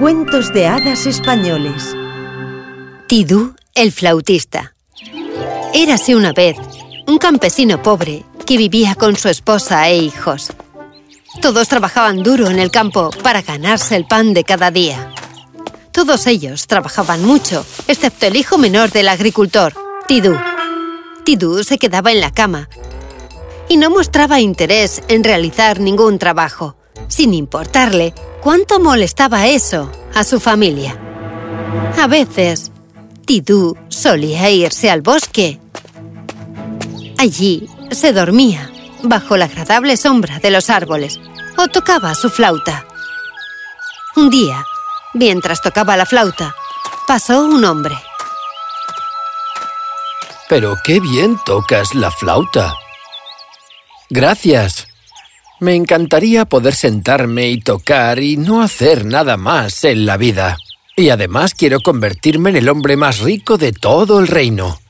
Cuentos de hadas españoles. Tidú, el flautista. Érase una vez un campesino pobre que vivía con su esposa e hijos. Todos trabajaban duro en el campo para ganarse el pan de cada día. Todos ellos trabajaban mucho, excepto el hijo menor del agricultor, Tidú. Tidú se quedaba en la cama y no mostraba interés en realizar ningún trabajo, sin importarle cuánto molestaba eso a su familia. A veces, Tidú solía irse al bosque. Allí se dormía bajo la agradable sombra de los árboles o tocaba su flauta. Un día, mientras tocaba la flauta, pasó un hombre. ¡Pero qué bien tocas la flauta! Gracias. Me encantaría poder sentarme y tocar y no hacer nada más en la vida. Y además quiero convertirme en el hombre más rico de todo el reino.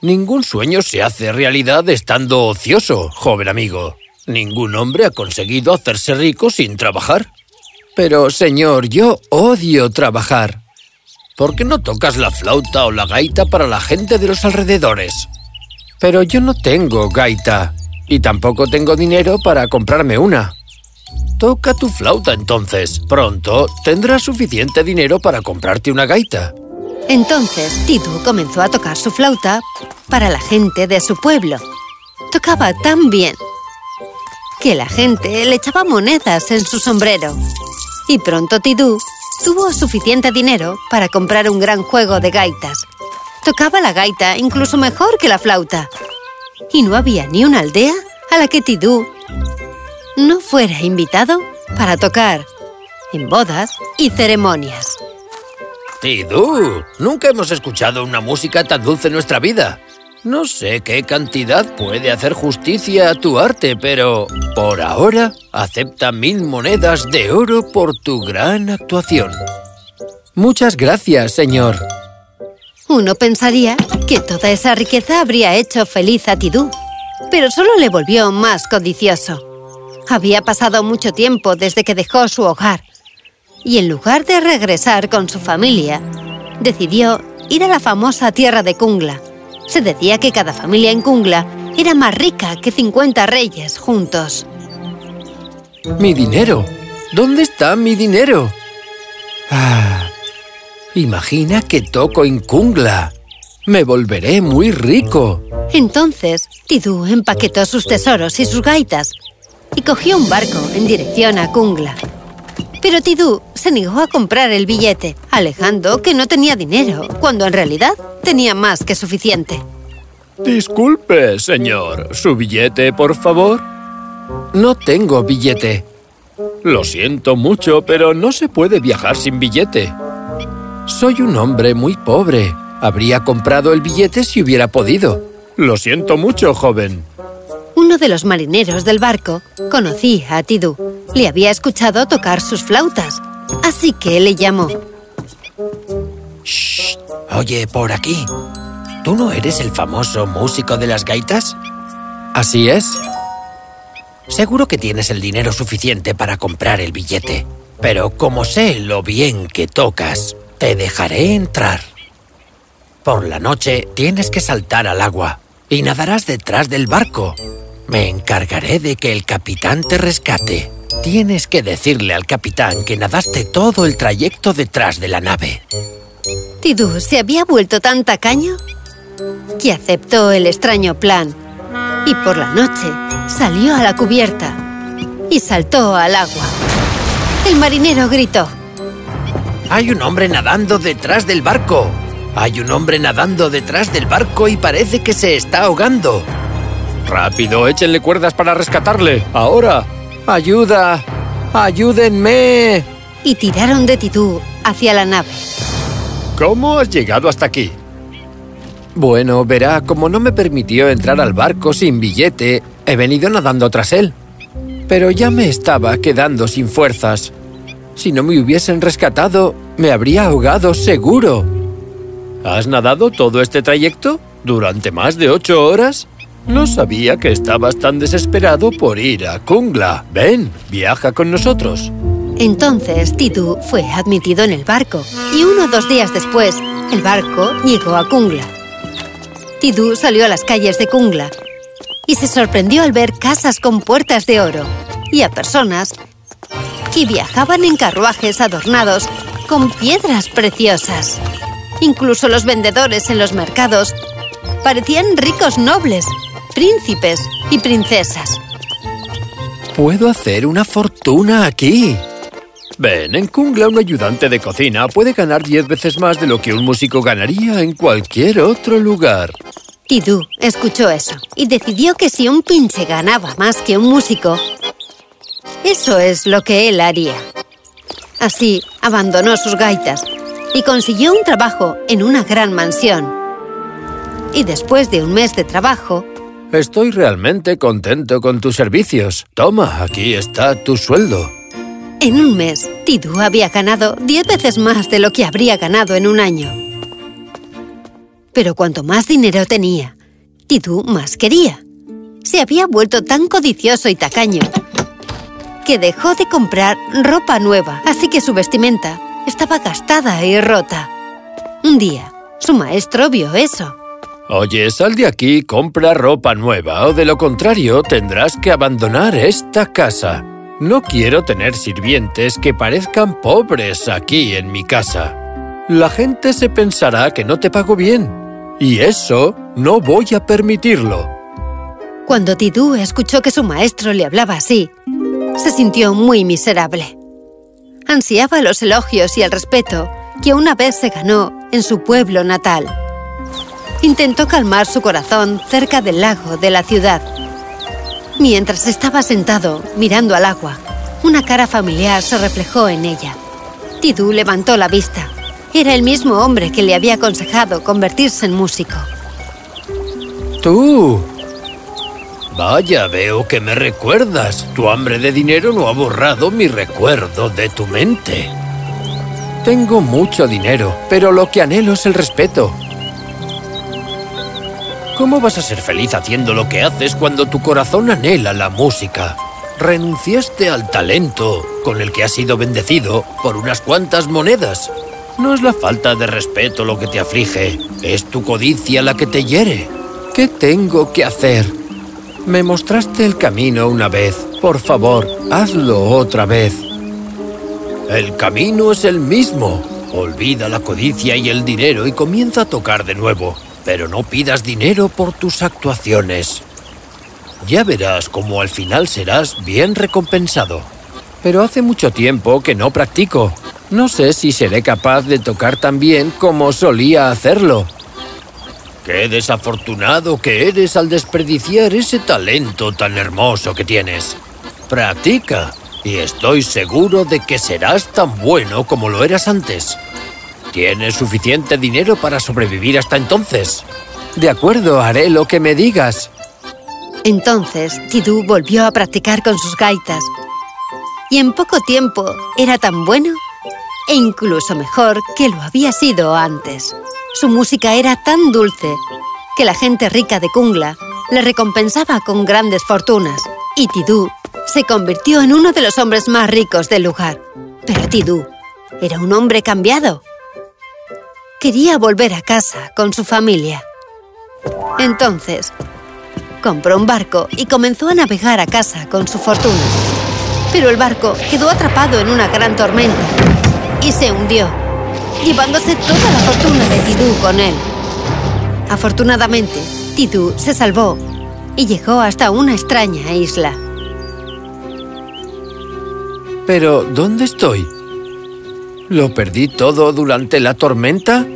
Ningún sueño se hace realidad estando ocioso, joven amigo. Ningún hombre ha conseguido hacerse rico sin trabajar. Pero, señor, yo odio trabajar. ¿Por qué no tocas la flauta o la gaita para la gente de los alrededores? Pero yo no tengo gaita. Y tampoco tengo dinero para comprarme una. Toca tu flauta entonces. Pronto tendrás suficiente dinero para comprarte una gaita. Entonces, Tidú comenzó a tocar su flauta para la gente de su pueblo. Tocaba tan bien que la gente le echaba monedas en su sombrero. Y pronto Tidú tuvo suficiente dinero para comprar un gran juego de gaitas. Tocaba la gaita incluso mejor que la flauta y no había ni una aldea a la que Tidú no fuera invitado para tocar en bodas y ceremonias. Tidú, nunca hemos escuchado una música tan dulce en nuestra vida. No sé qué cantidad puede hacer justicia a tu arte, pero por ahora acepta mil monedas de oro por tu gran actuación. Muchas gracias, señor. Uno pensaría que toda esa riqueza habría hecho feliz a Tidú, pero solo le volvió más codicioso. Había pasado mucho tiempo desde que dejó su hogar, y en lugar de regresar con su familia, decidió ir a la famosa tierra de Kungla. Se decía que cada familia en Kungla era más rica que 50 reyes juntos. ¡Mi dinero! ¿Dónde está mi dinero? Ah, Imagina que toco en Kungla. Me volveré muy rico. Entonces, Tidú empaquetó sus tesoros y sus gaitas y cogió un barco en dirección a Kungla. Pero Tidú se negó a comprar el billete, alegando que no tenía dinero, cuando en realidad tenía más que suficiente. Disculpe, señor. ¿Su billete, por favor? No tengo billete. Lo siento mucho, pero no se puede viajar sin billete. Soy un hombre muy pobre. Habría comprado el billete si hubiera podido. Lo siento mucho, joven. Uno de los marineros del barco conocía a Tidú. Le había escuchado tocar sus flautas, así que le llamó. Shh. Oye, por aquí. ¿Tú no eres el famoso músico de las gaitas? Así es. Seguro que tienes el dinero suficiente para comprar el billete. Pero como sé lo bien que tocas, te dejaré entrar. Por la noche tienes que saltar al agua y nadarás detrás del barco. Me encargaré de que el capitán te rescate. Tienes que decirle al capitán que nadaste todo el trayecto detrás de la nave. Tidú se había vuelto tan tacaño que aceptó el extraño plan y por la noche salió a la cubierta y saltó al agua. El marinero gritó. Hay un hombre nadando detrás del barco. Hay un hombre nadando detrás del barco y parece que se está ahogando. ¡Rápido! ¡Échenle cuerdas para rescatarle! ¡Ahora! ¡Ayuda! ¡Ayúdenme! Y tiraron de Tidú hacia la nave. ¿Cómo has llegado hasta aquí? Bueno, verá, como no me permitió entrar al barco sin billete, he venido nadando tras él. Pero ya me estaba quedando sin fuerzas. Si no me hubiesen rescatado, me habría ahogado seguro. ¿Has nadado todo este trayecto? ¿Durante más de ocho horas? No sabía que estabas tan desesperado por ir a Kungla. Ven, viaja con nosotros. Entonces Tidú fue admitido en el barco y uno o dos días después el barco llegó a Kungla. Tidú salió a las calles de Kungla y se sorprendió al ver casas con puertas de oro y a personas que viajaban en carruajes adornados con piedras preciosas. Incluso los vendedores en los mercados parecían ricos nobles, príncipes y princesas. Puedo hacer una fortuna aquí. Ven, en Kungla un ayudante de cocina puede ganar diez veces más de lo que un músico ganaría en cualquier otro lugar. Tidú escuchó eso y decidió que si un pinche ganaba más que un músico, eso es lo que él haría. Así, abandonó sus gaitas y consiguió un trabajo en una gran mansión. Y después de un mes de trabajo... Estoy realmente contento con tus servicios. Toma, aquí está tu sueldo. En un mes, Tidú había ganado diez veces más de lo que habría ganado en un año. Pero cuanto más dinero tenía, Tidú más quería. Se había vuelto tan codicioso y tacaño que dejó de comprar ropa nueva, así que su vestimenta estaba gastada y rota. Un día, su maestro vio eso. Oye, sal de aquí, compra ropa nueva, o de lo contrario tendrás que abandonar esta casa. No quiero tener sirvientes que parezcan pobres aquí en mi casa. La gente se pensará que no te pago bien. Y eso no voy a permitirlo. Cuando Tidú escuchó que su maestro le hablaba así, se sintió muy miserable. Ansiaba los elogios y el respeto que una vez se ganó en su pueblo natal. Intentó calmar su corazón cerca del lago de la ciudad. Mientras estaba sentado, mirando al agua, una cara familiar se reflejó en ella. Tidú levantó la vista. Era el mismo hombre que le había aconsejado convertirse en músico. ¡Tú! Vaya, veo que me recuerdas. Tu hambre de dinero no ha borrado mi recuerdo de tu mente. Tengo mucho dinero, pero lo que anhelo es el respeto. ¿Cómo vas a ser feliz haciendo lo que haces cuando tu corazón anhela la música? Renunciaste al talento con el que has sido bendecido por unas cuantas monedas. No es la falta de respeto lo que te aflige, es tu codicia la que te hiere. ¿Qué tengo que hacer? Me mostraste el camino una vez. Por favor, hazlo otra vez. El camino es el mismo. Olvida la codicia y el dinero y comienza a tocar de nuevo. Pero no pidas dinero por tus actuaciones. Ya verás cómo al final serás bien recompensado. Pero hace mucho tiempo que no practico. No sé si seré capaz de tocar tan bien como solía hacerlo. ¡Qué desafortunado que eres al desperdiciar ese talento tan hermoso que tienes! Practica y estoy seguro de que serás tan bueno como lo eras antes. ¿Tienes suficiente dinero para sobrevivir hasta entonces? De acuerdo, haré lo que me digas. Entonces, Tidú volvió a practicar con sus gaitas. Y en poco tiempo era tan bueno e incluso mejor que lo había sido antes. Su música era tan dulce que la gente rica de Kungla le recompensaba con grandes fortunas y Tidú se convirtió en uno de los hombres más ricos del lugar. Pero Tidú era un hombre cambiado. Quería volver a casa con su familia. Entonces, compró un barco y comenzó a navegar a casa con su fortuna. Pero el barco quedó atrapado en una gran tormenta y se hundió llevándose toda la fortuna de Tidú con él. Afortunadamente, Tidú se salvó y llegó hasta una extraña isla. ¿Pero dónde estoy? ¿Lo perdí todo durante la tormenta?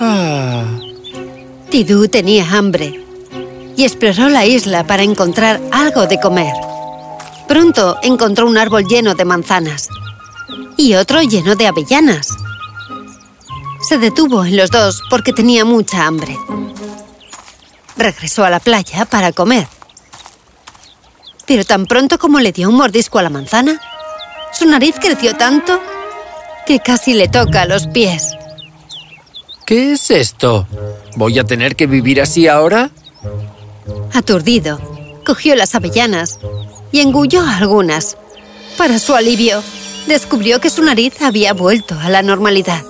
Ah... Tidú tenía hambre y exploró la isla para encontrar algo de comer. Pronto encontró un árbol lleno de manzanas y otro lleno de avellanas. Se detuvo en los dos porque tenía mucha hambre. Regresó a la playa para comer. Pero tan pronto como le dio un mordisco a la manzana, su nariz creció tanto que casi le toca los pies. ¿Qué es esto? ¿Voy a tener que vivir así ahora? Aturdido, cogió las avellanas y engulló algunas. Para su alivio, descubrió que su nariz había vuelto a la normalidad.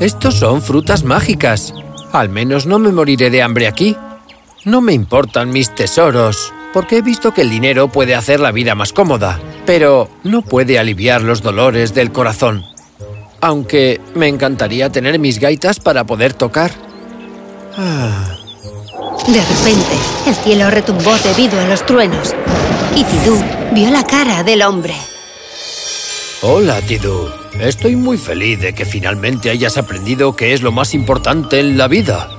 Estos son frutas mágicas. Al menos no me moriré de hambre aquí. No me importan mis tesoros, porque he visto que el dinero puede hacer la vida más cómoda, pero no puede aliviar los dolores del corazón. Aunque me encantaría tener mis gaitas para poder tocar. Ah. De repente, el cielo retumbó debido a los truenos y Tidú vio la cara del hombre. Hola, Tidú. Estoy muy feliz de que finalmente hayas aprendido qué es lo más importante en la vida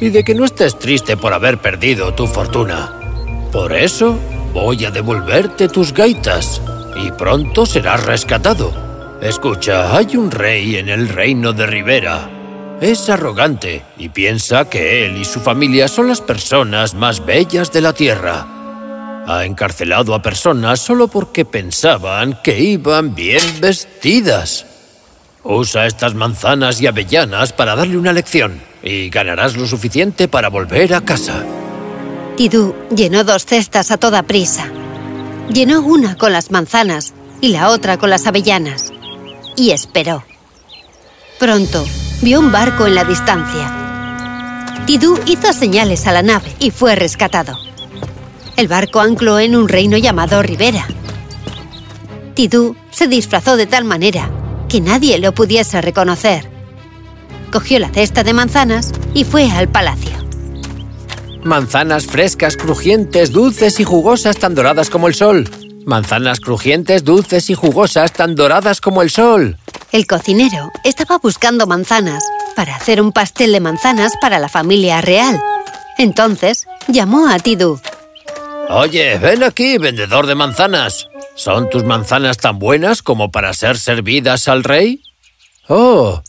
y de que no estés triste por haber perdido tu fortuna. Por eso, voy a devolverte tus gaitas y pronto serás rescatado. Escucha, hay un rey en el reino de Rivera es arrogante y piensa que él y su familia son las personas más bellas de la Tierra. Ha encarcelado a personas solo porque pensaban que iban bien vestidas. Usa estas manzanas y avellanas para darle una lección y ganarás lo suficiente para volver a casa. Tidú llenó dos cestas a toda prisa. Llenó una con las manzanas y la otra con las avellanas. Y esperó. Pronto, vio un barco en la distancia. Tidú hizo señales a la nave y fue rescatado. El barco ancló en un reino llamado Rivera. Tidú se disfrazó de tal manera que nadie lo pudiese reconocer. Cogió la cesta de manzanas y fue al palacio. Manzanas frescas, crujientes, dulces y jugosas tan doradas como el sol. Manzanas crujientes, dulces y jugosas tan doradas como el sol. El cocinero estaba buscando manzanas para hacer un pastel de manzanas para la familia real. Entonces, llamó a Tidú. Oye, ven aquí, vendedor de manzanas. ¿Son tus manzanas tan buenas como para ser servidas al rey? Oh,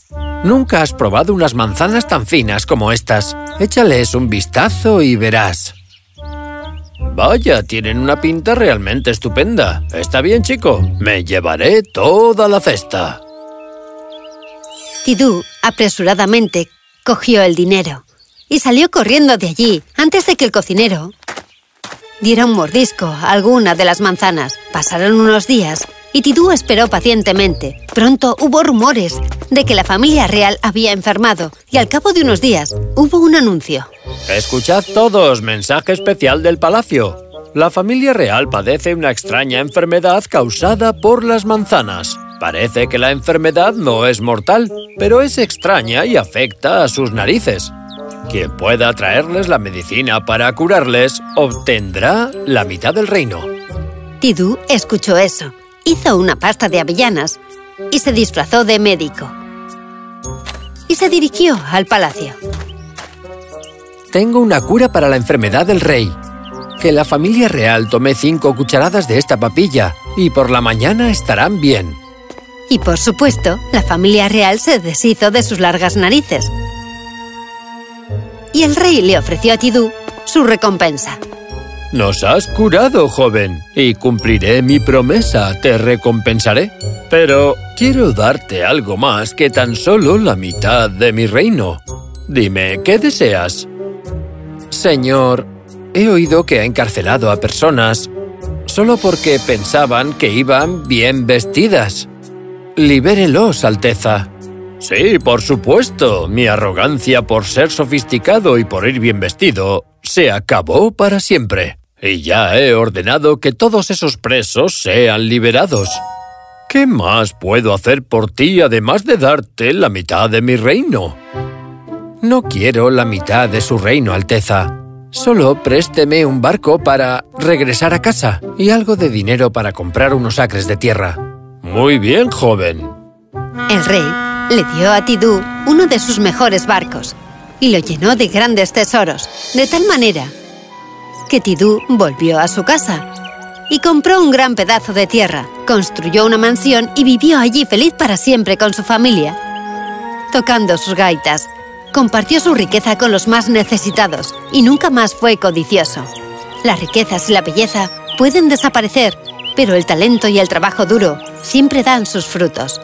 nunca has probado unas manzanas tan finas como estas. Échales un vistazo y verás. Vaya, tienen una pinta realmente estupenda. Está bien, chico. Me llevaré toda la cesta. Tidú, apresuradamente, cogió el dinero y salió corriendo de allí antes de que el cocinero diera un mordisco a alguna de las manzanas. Pasaron unos días y Tidú esperó pacientemente. Pronto hubo rumores de que la familia real había enfermado y al cabo de unos días hubo un anuncio. Escuchad todos, mensaje especial del palacio. La familia real padece una extraña enfermedad causada por las manzanas. Parece que la enfermedad no es mortal, pero es extraña y afecta a sus narices. Quien pueda traerles la medicina para curarles obtendrá la mitad del reino. Tidú escuchó eso, hizo una pasta de avellanas y se disfrazó de médico. Y se dirigió al palacio. Tengo una cura para la enfermedad del rey. Que la familia real tome cinco cucharadas de esta papilla y por la mañana estarán bien. Y por supuesto, la familia real se deshizo de sus largas narices. Y el rey le ofreció a Tidú su recompensa. Nos has curado, joven, y cumpliré mi promesa, te recompensaré. Pero quiero darte algo más que tan solo la mitad de mi reino. Dime, ¿qué deseas? Señor, he oído que ha encarcelado a personas solo porque pensaban que iban bien vestidas. Libérelos, Alteza. Sí, por supuesto. Mi arrogancia por ser sofisticado y por ir bien vestido se acabó para siempre. Y ya he ordenado que todos esos presos sean liberados. ¿Qué más puedo hacer por ti además de darte la mitad de mi reino? No quiero la mitad de su reino, Alteza. Solo présteme un barco para regresar a casa y algo de dinero para comprar unos acres de tierra. Muy bien, joven. El rey le dio a Tidú uno de sus mejores barcos y lo llenó de grandes tesoros, de tal manera que Tidú volvió a su casa y compró un gran pedazo de tierra, construyó una mansión y vivió allí feliz para siempre con su familia. Tocando sus gaitas, compartió su riqueza con los más necesitados y nunca más fue codicioso. Las riquezas y la belleza pueden desaparecer, pero el talento y el trabajo duro siempre dan sus frutos.